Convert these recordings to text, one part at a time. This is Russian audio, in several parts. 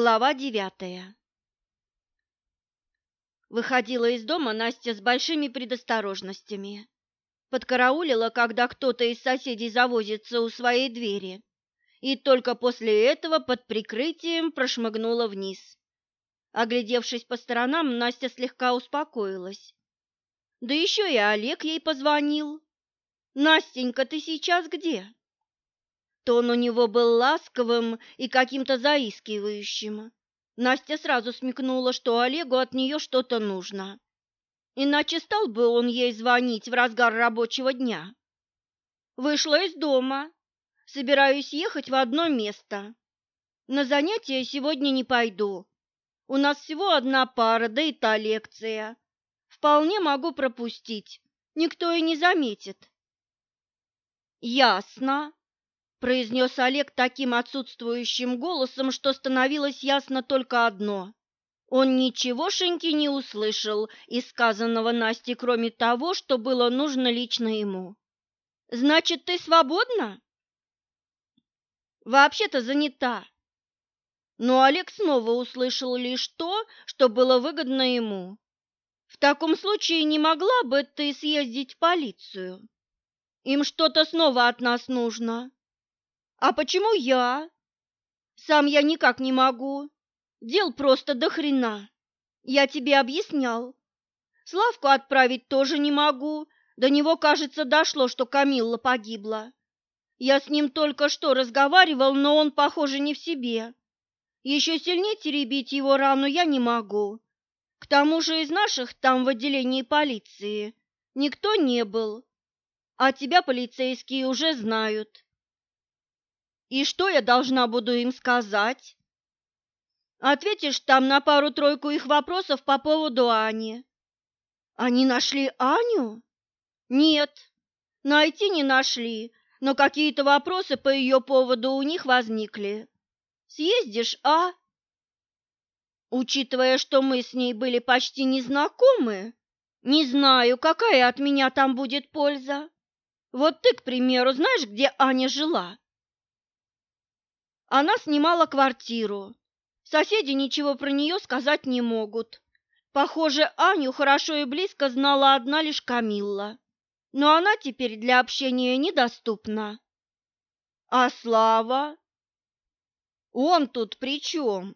Глава девятая Выходила из дома Настя с большими предосторожностями. Подкараулила, когда кто-то из соседей завозится у своей двери, и только после этого под прикрытием прошмыгнула вниз. Оглядевшись по сторонам, Настя слегка успокоилась. Да еще и Олег ей позвонил. «Настенька, ты сейчас где?» Тон у него был ласковым и каким-то заискивающим. Настя сразу смекнула, что Олегу от нее что-то нужно. Иначе стал бы он ей звонить в разгар рабочего дня. Вышла из дома. Собираюсь ехать в одно место. На занятия сегодня не пойду. У нас всего одна пара, да и та лекция. Вполне могу пропустить. Никто и не заметит. Ясно, произнес Олег таким отсутствующим голосом, что становилось ясно только одно. Он ничегошеньки не услышал из сказанного Насти, кроме того, что было нужно лично ему. «Значит, ты свободна?» «Вообще-то занята». Но Олег снова услышал лишь то, что было выгодно ему. «В таком случае не могла бы ты съездить в полицию? Им что-то снова от нас нужно». А почему я? Сам я никак не могу. Дел просто до хрена. Я тебе объяснял. Славку отправить тоже не могу. До него, кажется, дошло, что Камилла погибла. Я с ним только что разговаривал, но он, похоже, не в себе. Еще сильнее теребить его рану я не могу. К тому же из наших там в отделении полиции никто не был. А тебя полицейские уже знают. И что я должна буду им сказать? Ответишь там на пару-тройку их вопросов по поводу Ани. Они нашли Аню? Нет, найти не нашли, но какие-то вопросы по ее поводу у них возникли. Съездишь, а? Учитывая, что мы с ней были почти незнакомы, не знаю, какая от меня там будет польза. Вот ты, к примеру, знаешь, где Аня жила? Она снимала квартиру. Соседи ничего про нее сказать не могут. Похоже, Аню хорошо и близко знала одна лишь Камилла. Но она теперь для общения недоступна. А Слава? Он тут при чем?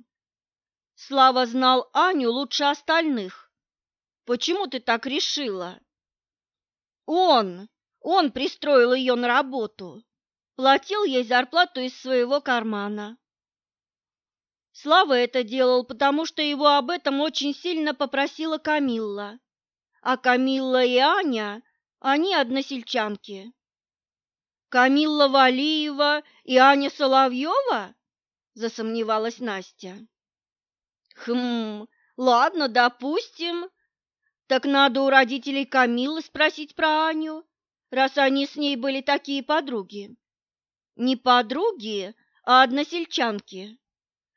Слава знал Аню лучше остальных. Почему ты так решила? Он, он пристроил ее на работу платил ей зарплату из своего кармана. Слава это делал, потому что его об этом очень сильно попросила Камилла. А Камилла и Аня, они односельчанки. Камилла Валиева и Аня Соловьева? Засомневалась Настя. Хм, ладно, допустим. Так надо у родителей Камиллы спросить про Аню, раз они с ней были такие подруги. Не подруги, а односельчанки.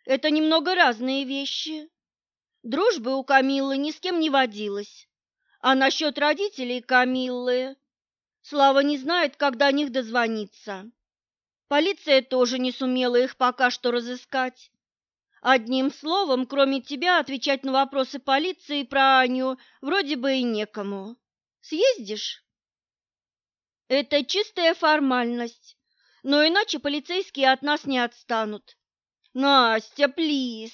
Это немного разные вещи. Дружбы у Камиллы ни с кем не водилось. А насчет родителей Камиллы... Слава не знает, как до них дозвониться. Полиция тоже не сумела их пока что разыскать. Одним словом, кроме тебя, отвечать на вопросы полиции про Аню вроде бы и некому. Съездишь? Это чистая формальность но иначе полицейские от нас не отстанут. Настя, плиз.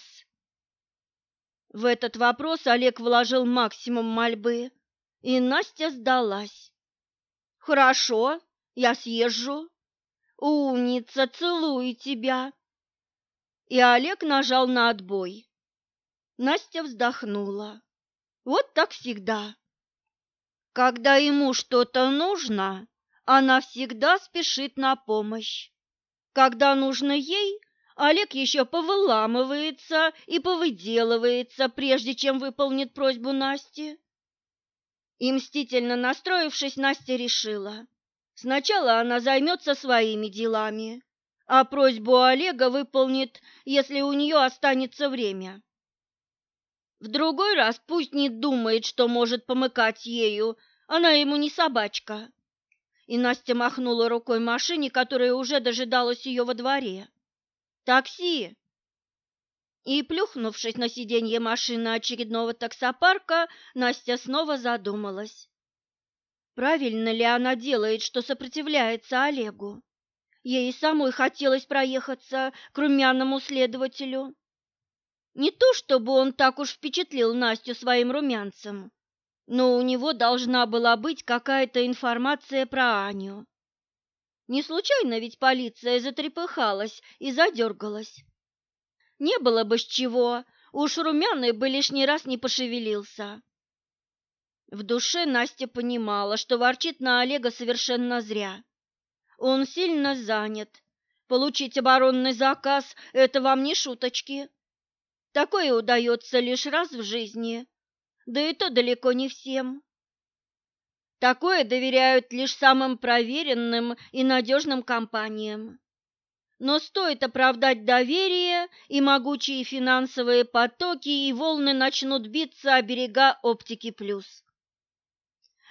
В этот вопрос Олег вложил максимум мольбы, и Настя сдалась. Хорошо, я съезжу. Умница, целую тебя. И Олег нажал на отбой. Настя вздохнула. Вот так всегда. Когда ему что-то нужно, она всегда спешит на помощь. Когда нужно ей, Олег еще повыламывается и повыделывается, прежде чем выполнит просьбу Насти. И мстительно настроившись, Настя решила. Сначала она займется своими делами, а просьбу Олега выполнит, если у нее останется время. В другой раз пусть не думает, что может помыкать ею, она ему не собачка и Настя махнула рукой машине, которая уже дожидалась ее во дворе. «Такси!» И, плюхнувшись на сиденье машины очередного таксопарка, Настя снова задумалась. Правильно ли она делает, что сопротивляется Олегу? Ей самой хотелось проехаться к румяному следователю. Не то чтобы он так уж впечатлил Настю своим румянцем, но у него должна была быть какая-то информация про Аню. Не случайно ведь полиция затрепыхалась и задергалась. Не было бы с чего, уж румяный бы лишний раз не пошевелился. В душе Настя понимала, что ворчит на Олега совершенно зря. Он сильно занят. Получить оборонный заказ – это вам не шуточки. Такое удается лишь раз в жизни, да и то далеко не всем. Такое доверяют лишь самым проверенным и надежным компаниям. Но стоит оправдать доверие, и могучие финансовые потоки и волны начнут биться о берега оптики плюс.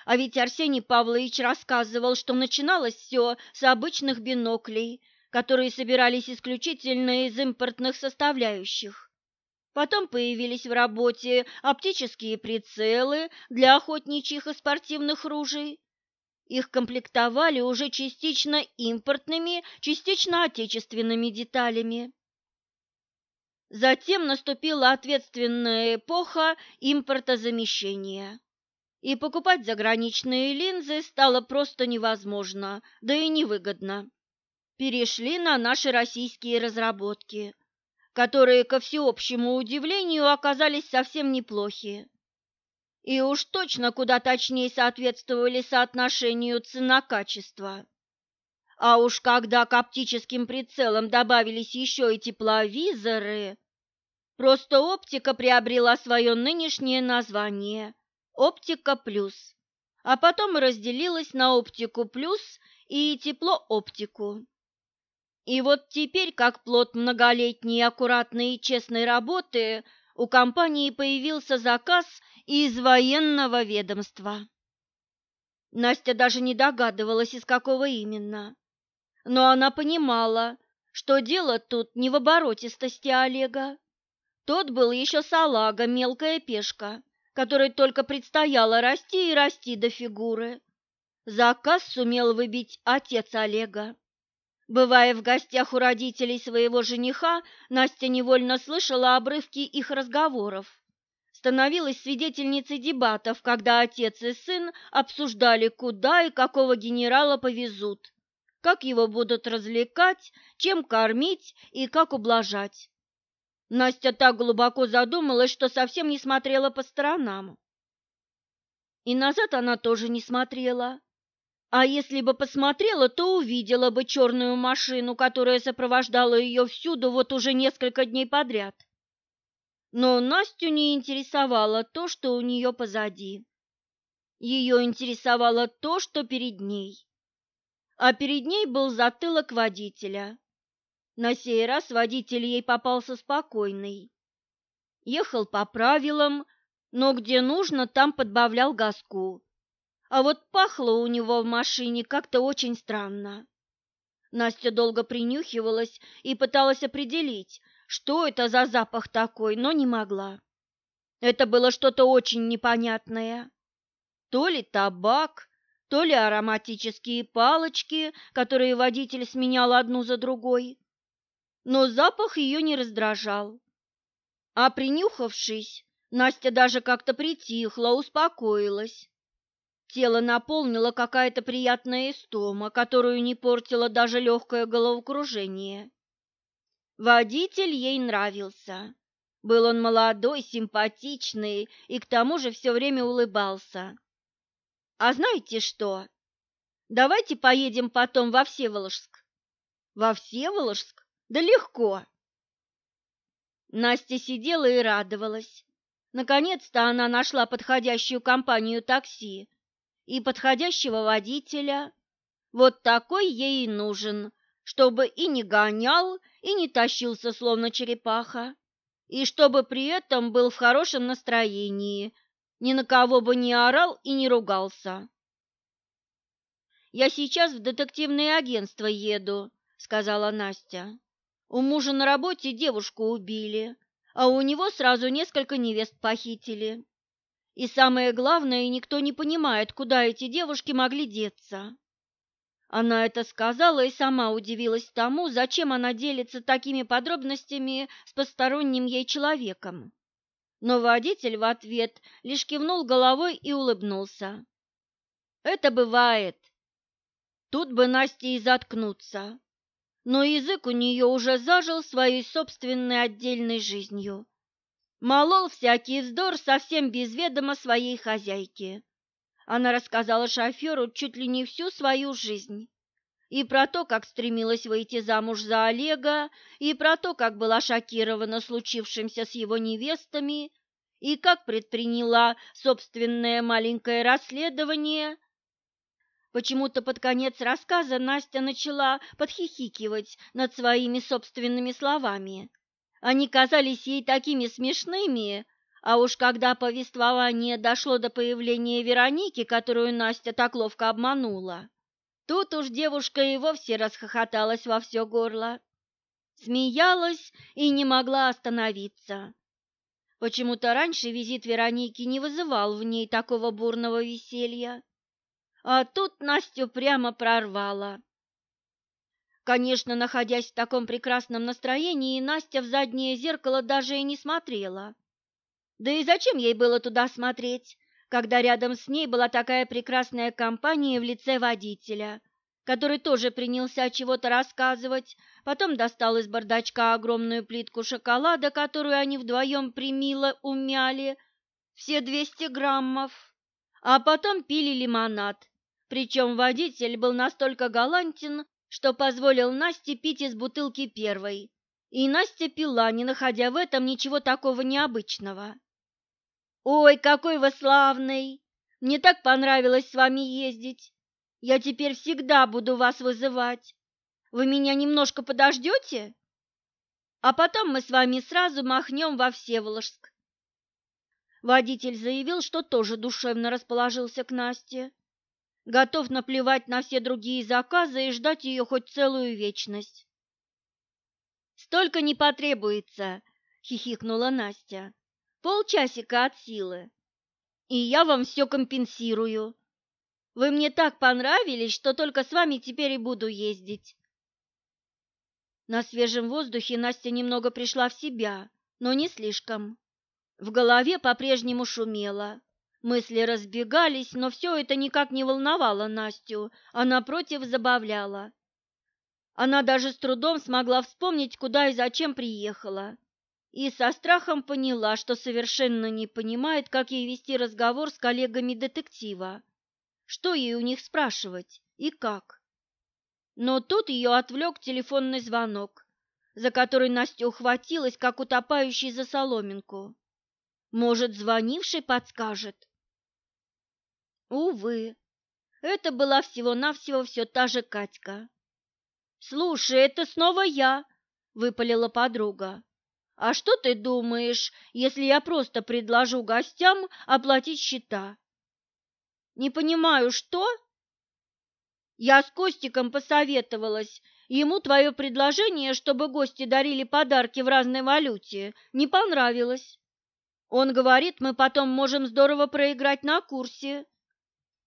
А ведь Арсений Павлович рассказывал, что начиналось все с обычных биноклей, которые собирались исключительно из импортных составляющих. Потом появились в работе оптические прицелы для охотничьих и спортивных ружей, их комплектовали уже частично импортными, частично отечественными деталями. Затем наступила ответственная эпоха импортозамещения. И покупать заграничные линзы стало просто невозможно, да и невыгодно. Перешли на наши российские разработки, которые, ко всеобщему удивлению, оказались совсем неплохие и уж точно куда точнее соответствовали соотношению цена-качество. А уж когда к оптическим прицелам добавились еще и тепловизоры, просто оптика приобрела свое нынешнее название – оптика плюс, а потом разделилась на оптику плюс и теплооптику. И вот теперь, как плод многолетней аккуратной и честной работы, у компании появился заказ из военного ведомства. Настя даже не догадывалась, из какого именно. Но она понимала, что дело тут не в оборотистости Олега. Тот был еще салага, мелкая пешка, которой только предстояло расти и расти до фигуры. Заказ сумел выбить отец Олега. Бывая в гостях у родителей своего жениха, Настя невольно слышала обрывки их разговоров становилась свидетельницей дебатов, когда отец и сын обсуждали, куда и какого генерала повезут, как его будут развлекать, чем кормить и как ублажать. Настя так глубоко задумалась, что совсем не смотрела по сторонам. И назад она тоже не смотрела. А если бы посмотрела, то увидела бы черную машину, которая сопровождала ее всюду вот уже несколько дней подряд. Но Настю не интересовало то, что у нее позади. Ее интересовало то, что перед ней. А перед ней был затылок водителя. На сей раз водитель ей попался спокойный. Ехал по правилам, но где нужно, там подбавлял газку. А вот пахло у него в машине как-то очень странно. Настя долго принюхивалась и пыталась определить, что это за запах такой, но не могла. Это было что-то очень непонятное. То ли табак, то ли ароматические палочки, которые водитель сменял одну за другой. Но запах ее не раздражал. А принюхавшись, Настя даже как-то притихла, успокоилась. Тело наполнило какая-то приятная истома, которую не портило даже легкое головокружение. Водитель ей нравился. Был он молодой, симпатичный и к тому же все время улыбался. А знаете что? Давайте поедем потом во Всеволожск. Во Всеволожск? Да легко. Настя сидела и радовалась. Наконец-то она нашла подходящую компанию такси и подходящего водителя. Вот такой ей и нужен, чтобы и не гонял, и не тащился, словно черепаха, и чтобы при этом был в хорошем настроении, ни на кого бы не орал и не ругался. «Я сейчас в детективное агентство еду», — сказала Настя. «У мужа на работе девушку убили, а у него сразу несколько невест похитили. И самое главное, никто не понимает, куда эти девушки могли деться. Она это сказала и сама удивилась тому, зачем она делится такими подробностями с посторонним ей человеком. Но водитель в ответ лишь кивнул головой и улыбнулся. «Это бывает. Тут бы Насте и заткнуться. Но язык у нее уже зажил своей собственной отдельной жизнью. Молол всякий вздор совсем без ведома своей хозяйки. Она рассказала шоферу чуть ли не всю свою жизнь. И про то, как стремилась выйти замуж за Олега, и про то, как была шокирована случившимся с его невестами, и как предприняла собственное маленькое расследование. Почему-то под конец рассказа Настя начала подхихикивать над своими собственными словами. Они казались ей такими смешными, а уж когда повествование дошло до появления Вероники, которую Настя так ловко обманула, тут уж девушка и вовсе расхохоталась во все горло. Смеялась и не могла остановиться. Почему-то раньше визит Вероники не вызывал в ней такого бурного веселья. А тут Настю прямо прорвало. Конечно, находясь в таком прекрасном настроении, Настя в заднее зеркало даже и не смотрела. Да и зачем ей было туда смотреть, когда рядом с ней была такая прекрасная компания в лице водителя, который тоже принялся чего-то рассказывать, потом достал из бардачка огромную плитку шоколада, которую они вдвоем примило умяли, все 200 граммов, а потом пили лимонад. Причем водитель был настолько галантен, что позволил Насте пить из бутылки первой, и Настя пила, не находя в этом ничего такого необычного. «Ой, какой вы славный! Мне так понравилось с вами ездить. Я теперь всегда буду вас вызывать. Вы меня немножко подождете? А потом мы с вами сразу махнем во Всеволожск». Водитель заявил, что тоже душевно расположился к Насте готов наплевать на все другие заказы и ждать ее хоть целую вечность. «Столько не потребуется», — хихикнула Настя. «Полчасика от силы. И я вам все компенсирую. Вы мне так понравились, что только с вами теперь и буду ездить». На свежем воздухе Настя немного пришла в себя, но не слишком. В голове по-прежнему шумело. Мысли разбегались, но все это никак не волновало Настю, а напротив забавляло. Она даже с трудом смогла вспомнить, куда и зачем приехала, и со страхом поняла, что совершенно не понимает, как ей вести разговор с коллегами детектива, что ей у них спрашивать и как. Но тут ее отвлек телефонный звонок, за который Настя ухватилась, как утопающий за соломинку. Может, звонивший подскажет? Увы, это была всего-навсего все та же Катька. «Слушай, это снова я!» — выпалила подруга. «А что ты думаешь, если я просто предложу гостям оплатить счета?» «Не понимаю, что?» «Я с Костиком посоветовалась. Ему твое предложение, чтобы гости дарили подарки в разной валюте, не понравилось. Он говорит, мы потом можем здорово проиграть на курсе.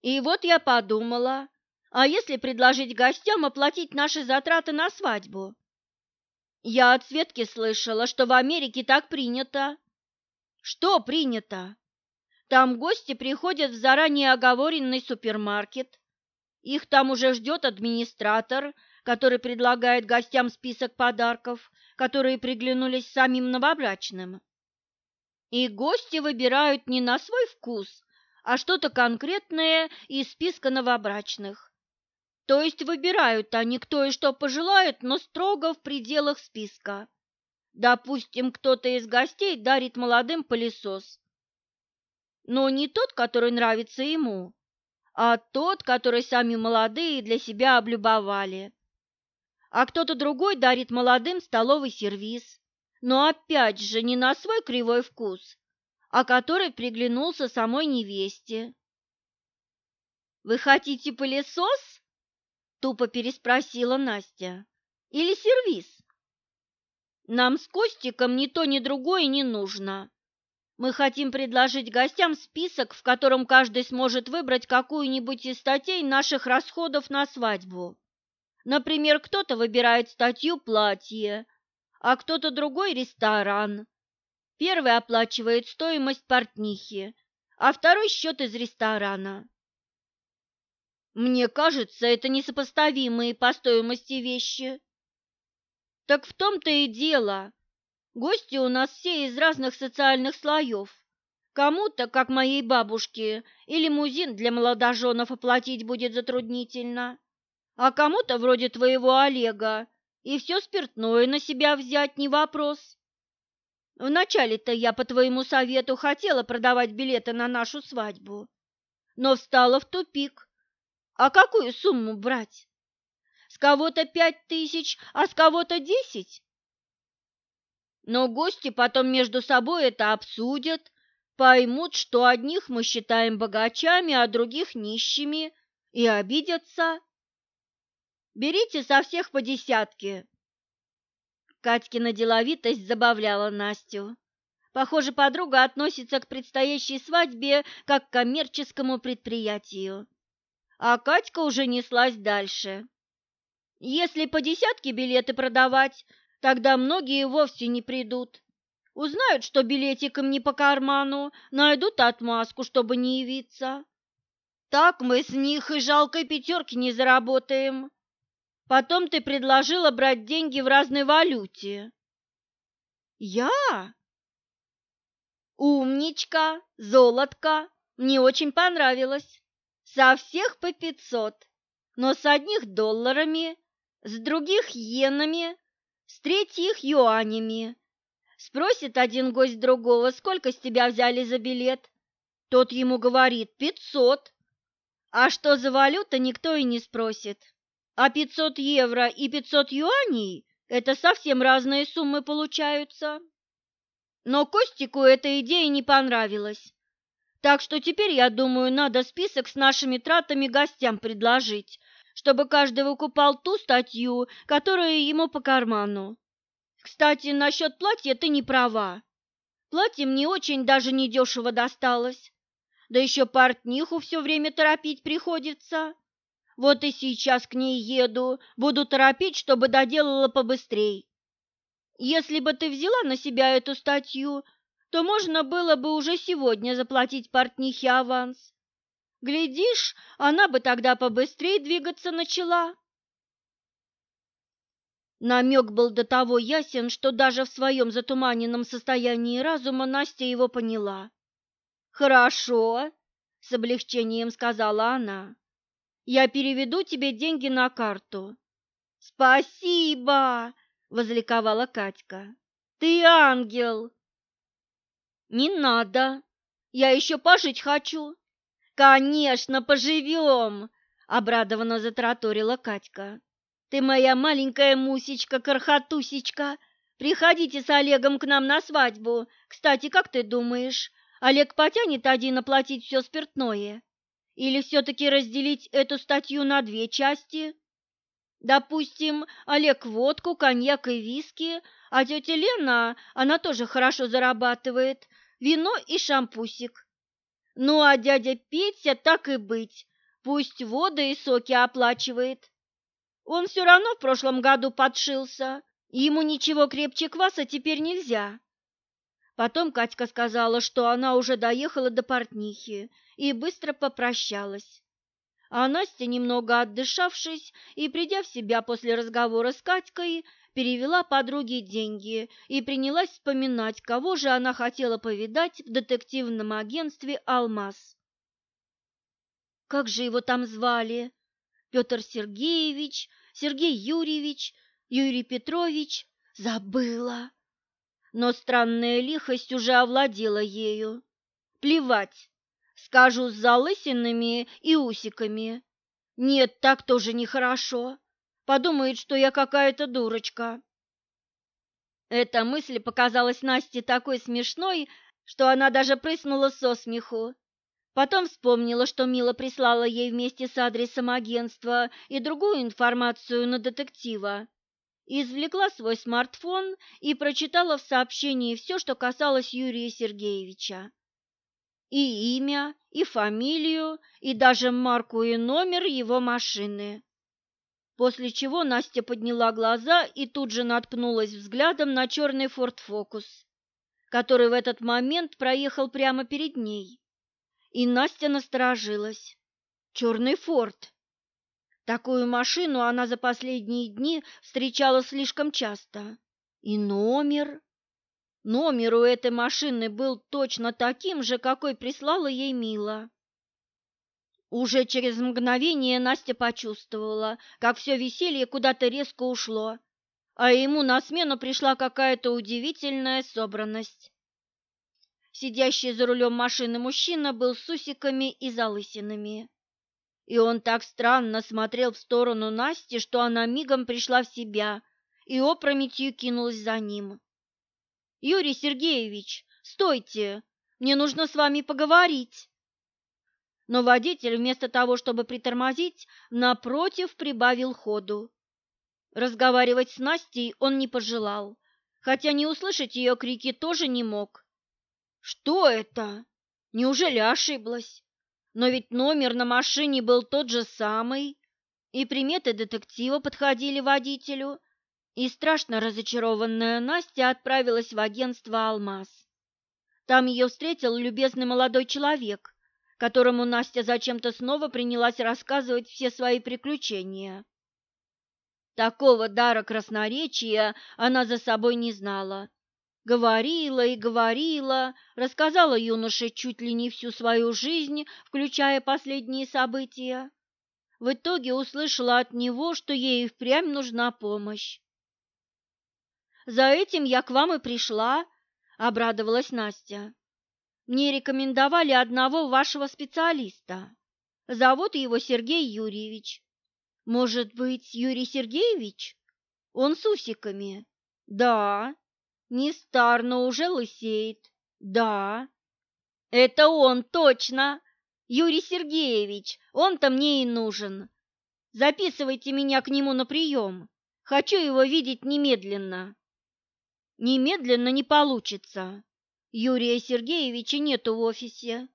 И вот я подумала, а если предложить гостям оплатить наши затраты на свадьбу? Я от Светки слышала, что в Америке так принято. Что принято? Там гости приходят в заранее оговоренный супермаркет. Их там уже ждет администратор, который предлагает гостям список подарков, которые приглянулись самим новобрачным. И гости выбирают не на свой вкус, а что-то конкретное из списка новобрачных. То есть выбирают они кто и что пожелают, но строго в пределах списка. Допустим, кто-то из гостей дарит молодым пылесос. Но не тот, который нравится ему, а тот, который сами молодые для себя облюбовали. А кто-то другой дарит молодым столовый сервиз. Но опять же не на свой кривой вкус, а который приглянулся самой невесте. «Вы хотите пылесос?» – тупо переспросила Настя. «Или сервиз?» Нам с Костиком ни то, ни другое не нужно. Мы хотим предложить гостям список, в котором каждый сможет выбрать какую-нибудь из статей наших расходов на свадьбу. Например, кто-то выбирает статью «платье», а кто-то другой – ресторан. Первый оплачивает стоимость портнихи, а второй – счет из ресторана. Мне кажется, это несопоставимые по стоимости вещи. Так в том-то и дело. Гости у нас все из разных социальных слоев. Кому-то, как моей бабушке, и лимузин для молодоженов оплатить будет затруднительно, а кому-то, вроде твоего Олега, и все спиртное на себя взять не вопрос. Вначале-то я по твоему совету хотела продавать билеты на нашу свадьбу, но встала в тупик. А какую сумму брать? С кого-то пять тысяч, а с кого-то десять? Но гости потом между собой это обсудят, поймут, что одних мы считаем богачами, а других нищими, и обидятся. Берите со всех по десятке. Катькина деловитость забавляла Настю. Похоже, подруга относится к предстоящей свадьбе как к коммерческому предприятию. А Катька уже неслась дальше. Если по десятке билеты продавать, Тогда многие вовсе не придут. Узнают, что билетиком не по карману, найдут отмазку, чтобы не явиться. Так мы с них и жалкой пятерки не заработаем. Потом ты предложила брать деньги в разной валюте. Я? Умничка, золотка, мне очень понравилось. Со всех по пятьсот, но с одних долларами, с других йенами, с третьих юанями. Спросит один гость другого, сколько с тебя взяли за билет. Тот ему говорит пятьсот. А что за валюта, никто и не спросит. А пятьсот евро и пятьсот юаней – это совсем разные суммы получаются. Но Костику эта идея не понравилась. Так что теперь, я думаю, надо список с нашими тратами гостям предложить, чтобы каждый выкупал ту статью, которая ему по карману. Кстати, насчет платья ты не права. Платье мне очень даже недешево досталось. Да еще портниху все время торопить приходится. Вот и сейчас к ней еду, буду торопить, чтобы доделала побыстрей. Если бы ты взяла на себя эту статью, то можно было бы уже сегодня заплатить портнихе аванс. Глядишь, она бы тогда побыстрее двигаться начала. Намек был до того ясен, что даже в своем затуманенном состоянии разума Настя его поняла. «Хорошо», — с облегчением сказала она. «Я переведу тебе деньги на карту». «Спасибо!» — возликовала Катька. «Ты ангел!» «Не надо! Я еще пожить хочу!» «Конечно, поживем!» — обрадованно затраторила Катька. «Ты моя маленькая мусечка-кархатусечка. Приходите с Олегом к нам на свадьбу. Кстати, как ты думаешь, Олег потянет один оплатить все спиртное? Или все-таки разделить эту статью на две части?» Допустим, Олег водку, коньяк и виски, а тетя Лена, она тоже хорошо зарабатывает, вино и шампусик. Ну, а дядя Петя, так и быть, пусть воды и соки оплачивает. Он все равно в прошлом году подшился, ему ничего крепче кваса теперь нельзя. Потом Катька сказала, что она уже доехала до портнихи и быстро попрощалась. А Настя, немного отдышавшись и придя в себя после разговора с Катькой, перевела подруге деньги и принялась вспоминать, кого же она хотела повидать в детективном агентстве «Алмаз». Как же его там звали? Петр Сергеевич, Сергей Юрьевич, Юрий Петрович? Забыла. Но странная лихость уже овладела ею. Плевать, скажу с залысинами и усиками. Нет, так тоже нехорошо подумает, что я какая-то дурочка. Эта мысль показалась Насте такой смешной, что она даже прыснула со смеху. Потом вспомнила, что Мила прислала ей вместе с адресом агентства и другую информацию на детектива. извлекла свой смартфон и прочитала в сообщении все, что касалось Юрия Сергеевича. И имя, и фамилию, и даже марку и номер его машины. После чего Настя подняла глаза и тут же наткнулась взглядом на черный Ford Focus, который в этот момент проехал прямо перед ней. И Настя насторожилась. Черный Форд. Такую машину она за последние дни встречала слишком часто. И номер. Номер у этой машины был точно таким же, какой прислала ей Мила. Уже через мгновение Настя почувствовала, как все веселье куда-то резко ушло, а ему на смену пришла какая-то удивительная собранность. Сидящий за рулем машины мужчина был с усиками и залысинами. И он так странно смотрел в сторону Насти, что она мигом пришла в себя и опрометью кинулась за ним. «Юрий Сергеевич, стойте! Мне нужно с вами поговорить!» Но водитель, вместо того, чтобы притормозить, напротив прибавил ходу. Разговаривать с Настей он не пожелал, хотя не услышать ее крики тоже не мог. «Что это? Неужели ошиблась?» Но ведь номер на машине был тот же самый, и приметы детектива подходили водителю, и страшно разочарованная Настя отправилась в агентство «Алмаз». Там ее встретил любезный молодой человек, которому Настя зачем-то снова принялась рассказывать все свои приключения. Такого дара красноречия она за собой не знала, Говорила и говорила, рассказала юноше чуть ли не всю свою жизнь, включая последние события. В итоге услышала от него, что ей впрямь нужна помощь. «За этим я к вам и пришла», — обрадовалась Настя. «Мне рекомендовали одного вашего специалиста. Зовут его Сергей Юрьевич. Может быть, Юрий Сергеевич? Он с усиками?» «Да», не стар, но уже лысеет. Да, это он, точно. Юрий Сергеевич, он-то мне и нужен. Записывайте меня к нему на прием. Хочу его видеть немедленно. Немедленно не получится. Юрия Сергеевича нету в офисе.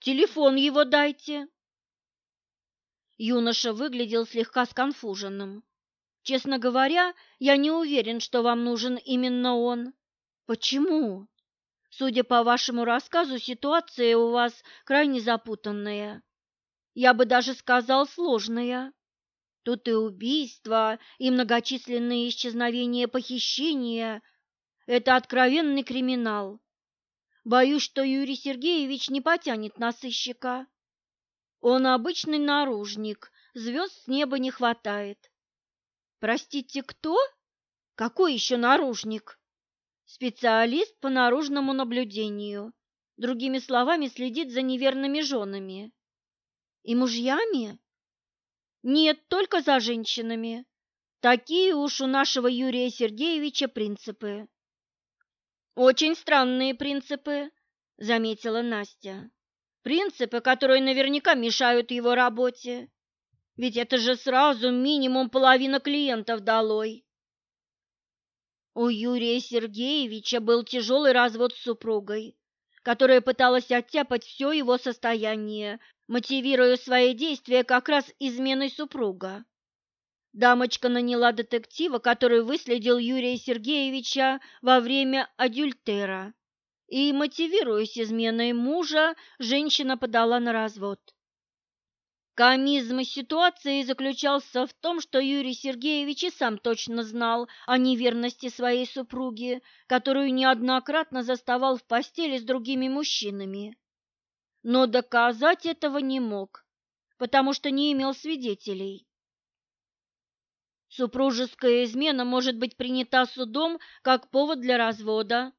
Телефон его дайте. Юноша выглядел слегка сконфуженным. Честно говоря, я не уверен, что вам нужен именно он. Почему? Судя по вашему рассказу, ситуация у вас крайне запутанная. Я бы даже сказал сложная. Тут и убийства, и многочисленные исчезновения, похищения. Это откровенный криминал. Боюсь, что Юрий Сергеевич не потянет на сыщика. Он обычный наружник, звезд с неба не хватает. Простите, кто? Какой еще наружник? Специалист по наружному наблюдению. Другими словами, следит за неверными женами. И мужьями? Нет, только за женщинами. Такие уж у нашего Юрия Сергеевича принципы. Очень странные принципы, заметила Настя. Принципы, которые наверняка мешают его работе. Ведь это же сразу минимум половина клиентов долой. У Юрия Сергеевича был тяжелый развод с супругой, которая пыталась оттяпать все его состояние, мотивируя свои действия как раз изменой супруга. Дамочка наняла детектива, который выследил Юрия Сергеевича во время адюльтера. И, мотивируясь изменой мужа, женщина подала на развод. Комизм ситуации заключался в том, что Юрий Сергеевич и сам точно знал о неверности своей супруги, которую неоднократно заставал в постели с другими мужчинами. Но доказать этого не мог, потому что не имел свидетелей. Супружеская измена может быть принята судом как повод для развода,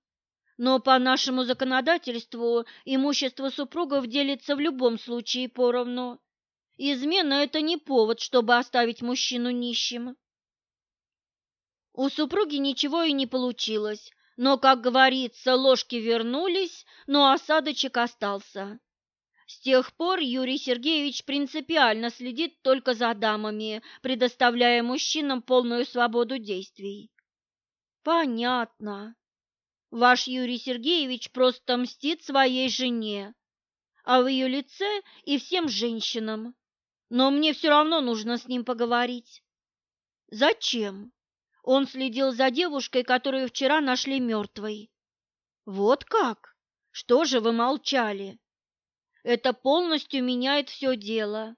но по нашему законодательству имущество супругов делится в любом случае поровну Измена – это не повод, чтобы оставить мужчину нищим. У супруги ничего и не получилось, но, как говорится, ложки вернулись, но осадочек остался. С тех пор Юрий Сергеевич принципиально следит только за дамами, предоставляя мужчинам полную свободу действий. Понятно. Ваш Юрий Сергеевич просто мстит своей жене, а в ее лице и всем женщинам. Но мне все равно нужно с ним поговорить. Зачем? Он следил за девушкой, которую вчера нашли мертвой. Вот как? Что же вы молчали? Это полностью меняет все дело.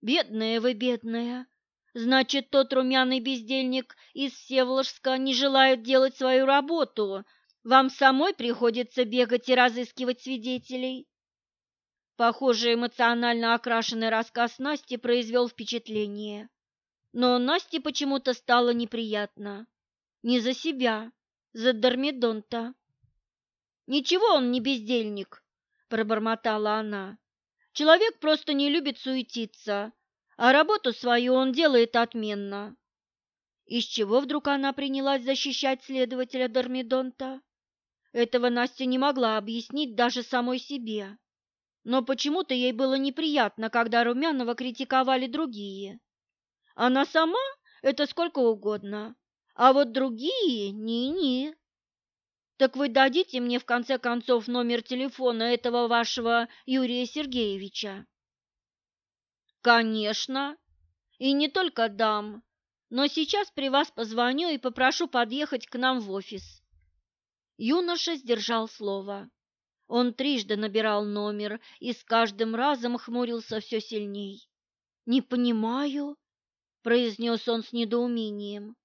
Бедная вы, бедная. Значит, тот румяный бездельник из Всеволожска не желает делать свою работу. Вам самой приходится бегать и разыскивать свидетелей. Похоже, эмоционально окрашенный рассказ Насти произвел впечатление. Но Насте почему-то стало неприятно. Не за себя, за Дормидонта. «Ничего он не бездельник», – пробормотала она. «Человек просто не любит суетиться, а работу свою он делает отменно». Из чего вдруг она принялась защищать следователя Дормидонта? Этого Настя не могла объяснить даже самой себе. Но почему-то ей было неприятно, когда Румянова критиковали другие. Она сама – это сколько угодно, а вот другие – ни-ни. Так вы дадите мне в конце концов номер телефона этого вашего Юрия Сергеевича? Конечно. И не только дам, но сейчас при вас позвоню и попрошу подъехать к нам в офис. Юноша сдержал слово. Он трижды набирал номер и с каждым разом хмурился все сильней. «Не понимаю», — произнес он с недоумением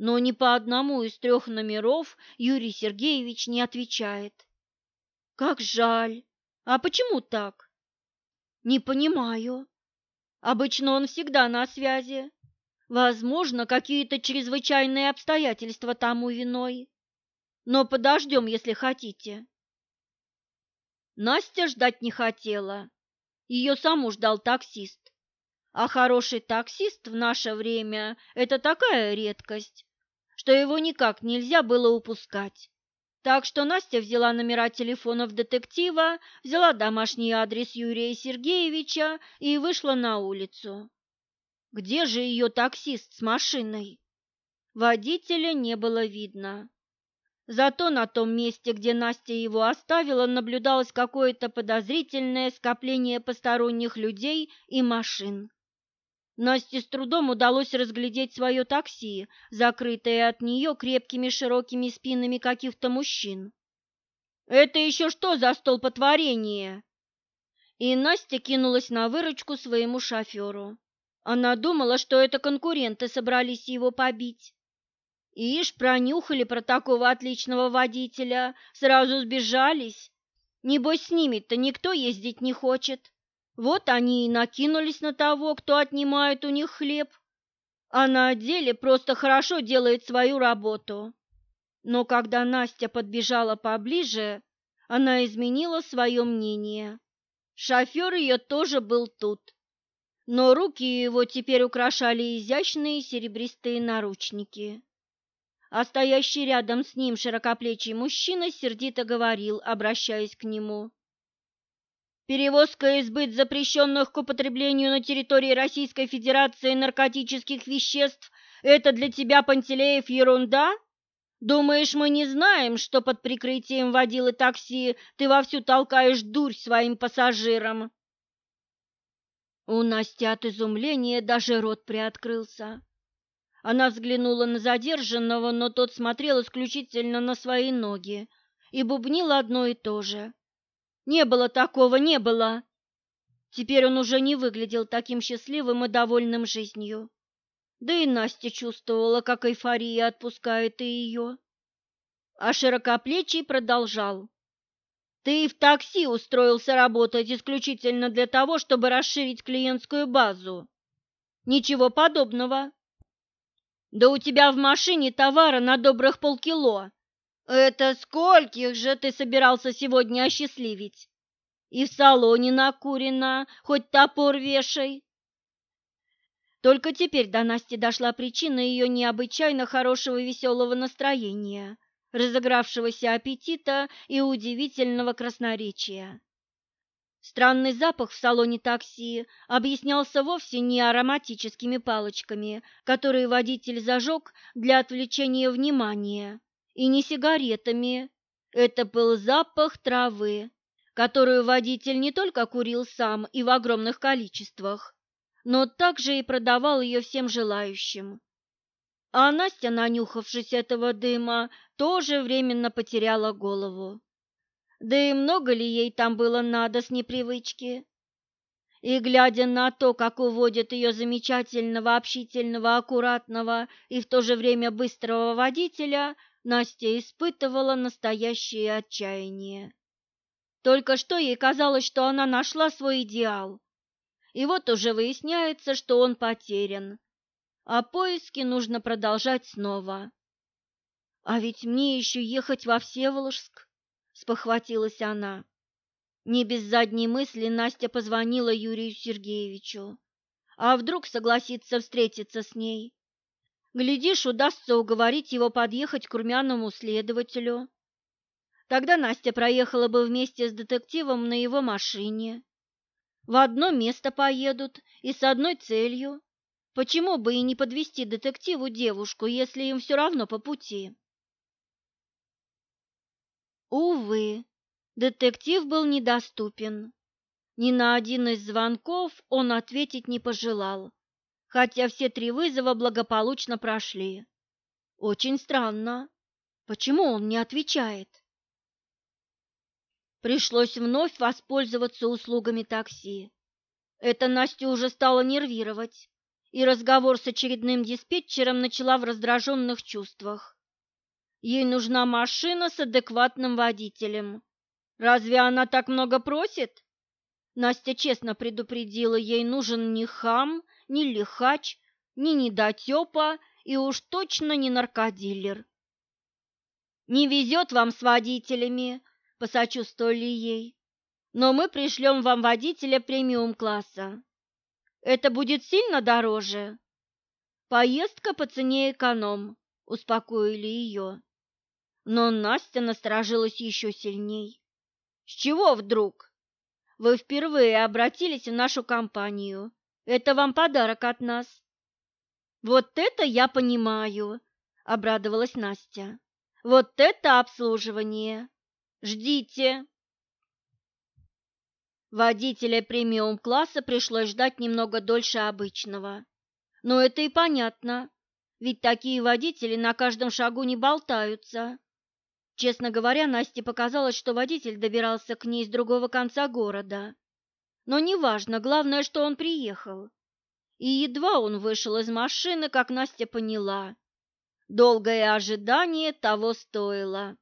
но ни по одному из трех номеров Юрий Сергеевич не отвечает. Как жаль. А почему так? Не понимаю. Обычно он всегда на связи. Возможно, какие-то чрезвычайные обстоятельства тому виной. Но подождем, если хотите. Настя ждать не хотела. Ее саму ждал таксист. А хороший таксист в наше время – это такая редкость, что его никак нельзя было упускать. Так что Настя взяла номера телефонов детектива, взяла домашний адрес Юрия Сергеевича и вышла на улицу. Где же ее таксист с машиной? Водителя не было видно. Зато на том месте, где Настя его оставила, наблюдалось какое-то подозрительное скопление посторонних людей и машин. Насте с трудом удалось разглядеть свое такси, закрытое от нее крепкими широкими спинами каких-то мужчин. «Это еще что за столпотворение?» И Настя кинулась на выручку своему шоферу. Она думала, что это конкуренты собрались его побить. Ишь, пронюхали про такого отличного водителя, сразу сбежались. Небось, с ними-то никто ездить не хочет. Вот они и накинулись на того, кто отнимает у них хлеб, а на деле просто хорошо делает свою работу. Но когда Настя подбежала поближе, она изменила свое мнение. Шофер ее тоже был тут, но руки его теперь украшали изящные серебристые наручники. А стоящий рядом с ним широкоплечий мужчина сердито говорил, обращаясь к нему. Перевозка и сбыт запрещенных к употреблению на территории Российской Федерации наркотических веществ – это для тебя, Пантелеев, ерунда? Думаешь, мы не знаем, что под прикрытием водилы такси ты вовсю толкаешь дурь своим пассажирам?» У Насти от изумления даже рот приоткрылся. Она взглянула на задержанного, но тот смотрел исключительно на свои ноги и бубнил одно и то же. Не было такого, не было. Теперь он уже не выглядел таким счастливым и довольным жизнью. Да и Настя чувствовала, как эйфория отпускает и ее. А широкоплечий продолжал. Ты в такси устроился работать исключительно для того, чтобы расширить клиентскую базу. Ничего подобного. Да у тебя в машине товара на добрых полкило. Это скольких же ты собирался сегодня осчастливить? И в салоне накурено, хоть топор вешай. Только теперь до Насти дошла причина ее необычайно хорошего веселого настроения, разыгравшегося аппетита и удивительного красноречия. Странный запах в салоне такси объяснялся вовсе не ароматическими палочками, которые водитель зажег для отвлечения внимания, и не сигаретами. Это был запах травы, которую водитель не только курил сам и в огромных количествах, но также и продавал ее всем желающим. А Настя, нанюхавшись этого дыма, тоже временно потеряла голову. Да и много ли ей там было надо с непривычки? И, глядя на то, как уводят ее замечательного, общительного, аккуратного и в то же время быстрого водителя, Настя испытывала настоящее отчаяние. Только что ей казалось, что она нашла свой идеал. И вот уже выясняется, что он потерян, а поиски нужно продолжать снова. А ведь мне еще ехать во Всеволожск спохватилась она. Не без задней мысли Настя позвонила Юрию Сергеевичу. А вдруг согласится встретиться с ней? Глядишь, удастся уговорить его подъехать к румяному следователю. Тогда Настя проехала бы вместе с детективом на его машине. В одно место поедут и с одной целью. Почему бы и не подвести детективу девушку, если им все равно по пути? Увы, детектив был недоступен. Ни на один из звонков он ответить не пожелал, хотя все три вызова благополучно прошли. Очень странно. Почему он не отвечает? Пришлось вновь воспользоваться услугами такси. Это Настю уже стало нервировать, и разговор с очередным диспетчером начала в раздраженных чувствах. Ей нужна машина с адекватным водителем. Разве она так много просит? Настя честно предупредила, ей нужен не хам, не лихач, не недотепа и уж точно не наркодилер. «Не везет вам с водителями», – посочувствовали ей. «Но мы пришлем вам водителя премиум-класса. Это будет сильно дороже?» «Поездка по цене эконом», – успокоили ее. Но Настя насторожилась еще сильней. «С чего вдруг? Вы впервые обратились в нашу компанию. Это вам подарок от нас». «Вот это я понимаю», — обрадовалась Настя. «Вот это обслуживание! Ждите!» Водителя премиум-класса пришлось ждать немного дольше обычного. Но это и понятно, ведь такие водители на каждом шагу не болтаются. Честно говоря, Насте показалось, что водитель добирался к ней с другого конца города. Но неважно, главное, что он приехал. И едва он вышел из машины, как Настя поняла. Долгое ожидание того стоило.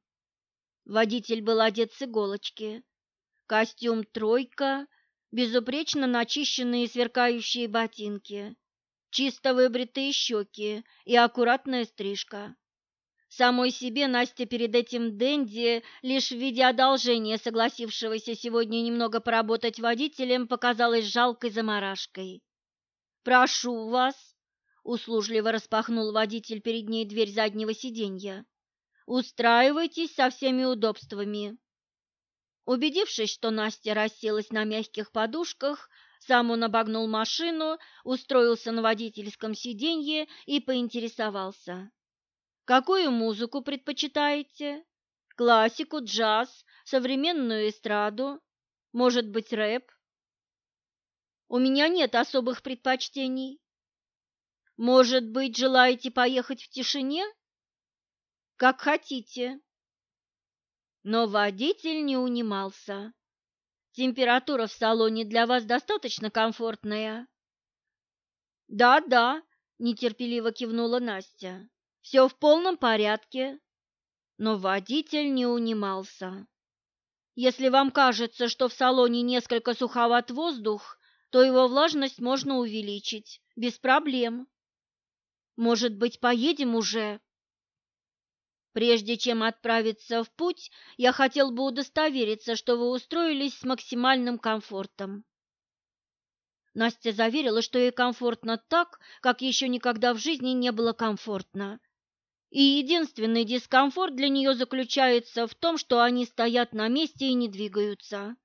Водитель был одет с иголочки. Костюм «тройка», безупречно начищенные сверкающие ботинки, чисто выбритые щеки и аккуратная стрижка. Самой себе Настя перед этим Дэнди, лишь в виде одолжения согласившегося сегодня немного поработать водителем, показалась жалкой заморашкой. «Прошу вас», — услужливо распахнул водитель перед ней дверь заднего сиденья, — «устраивайтесь со всеми удобствами». Убедившись, что Настя расселась на мягких подушках, сам он обогнул машину, устроился на водительском сиденье и поинтересовался. Какую музыку предпочитаете? Классику, джаз, современную эстраду? Может быть, рэп? У меня нет особых предпочтений. Может быть, желаете поехать в тишине? Как хотите. Но водитель не унимался. Температура в салоне для вас достаточно комфортная? Да-да, нетерпеливо кивнула Настя. Все в полном порядке. Но водитель не унимался. Если вам кажется, что в салоне несколько суховат воздух, то его влажность можно увеличить, без проблем. Может быть, поедем уже? Прежде чем отправиться в путь, я хотел бы удостовериться, что вы устроились с максимальным комфортом. Настя заверила, что ей комфортно так, как еще никогда в жизни не было комфортно. И единственный дискомфорт для нее заключается в том, что они стоят на месте и не двигаются.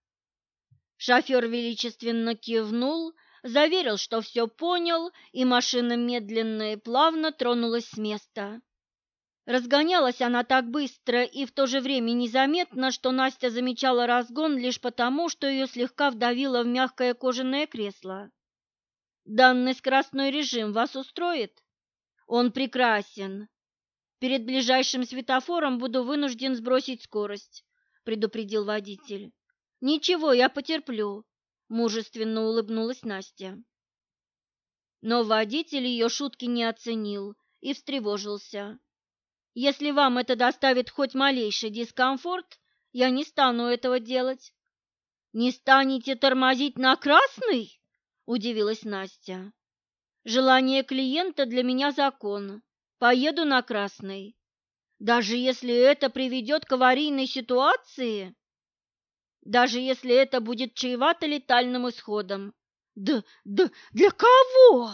Шофер величественно кивнул, заверил, что все понял, и машина медленно и плавно тронулась с места. Разгонялась она так быстро и в то же время незаметно, что Настя замечала разгон лишь потому, что ее слегка вдавило в мягкое кожаное кресло. «Данный скоростной режим вас устроит?» «Он прекрасен. Перед ближайшим светофором буду вынужден сбросить скорость», — предупредил водитель. «Ничего, я потерплю», — мужественно улыбнулась Настя. Но водитель ее шутки не оценил и встревожился. Если вам это доставит хоть малейший дискомфорт, я не стану этого делать. Не станете тормозить на красный? удивилась Настя. Желание клиента для меня закон. Поеду на красный. Даже если это приведет к аварийной ситуации? Даже если это будет чревато летальным исходом. Да, да, для кого?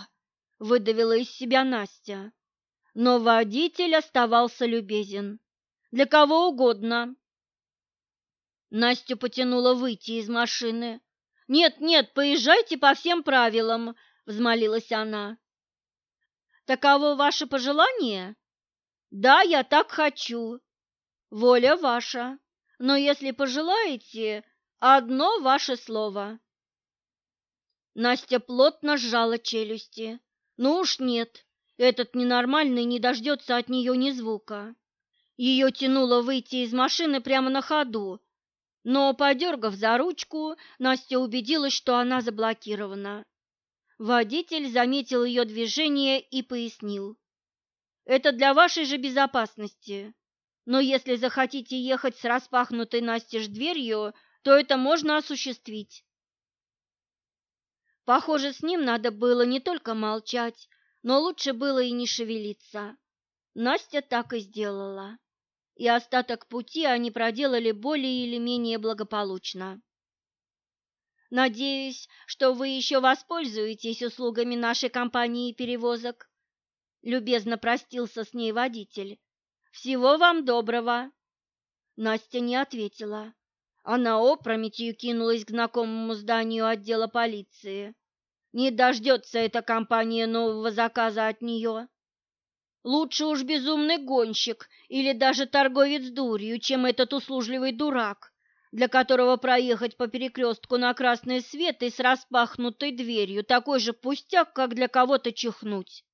выдавила из себя Настя. Но водитель оставался любезен. Для кого угодно. Настю потянуло выйти из машины. «Нет, нет, поезжайте по всем правилам», — взмолилась она. «Таково ваше пожелание?» «Да, я так хочу. Воля ваша. Но если пожелаете, одно ваше слово». Настя плотно сжала челюсти. «Ну уж нет, этот ненормальный не дождется от нее ни звука. Ее тянуло выйти из машины прямо на ходу, но, подергав за ручку, Настя убедилась, что она заблокирована. Водитель заметил ее движение и пояснил. «Это для вашей же безопасности. Но если захотите ехать с распахнутой настежь дверью, то это можно осуществить». Похоже, с ним надо было не только молчать, но лучше было и не шевелиться. Настя так и сделала, и остаток пути они проделали более или менее благополучно. Надеюсь, что вы еще воспользуетесь услугами нашей компании перевозок. Любезно простился с ней водитель. Всего вам доброго. Настя не ответила. Она опрометью кинулась к знакомому зданию отдела полиции. Не дождется эта компания нового заказа от нее. Лучше уж безумный гонщик или даже торговец дурью, чем этот услужливый дурак, для которого проехать по перекрестку на красный свет и с распахнутой дверью такой же пустяк, как для кого-то чихнуть.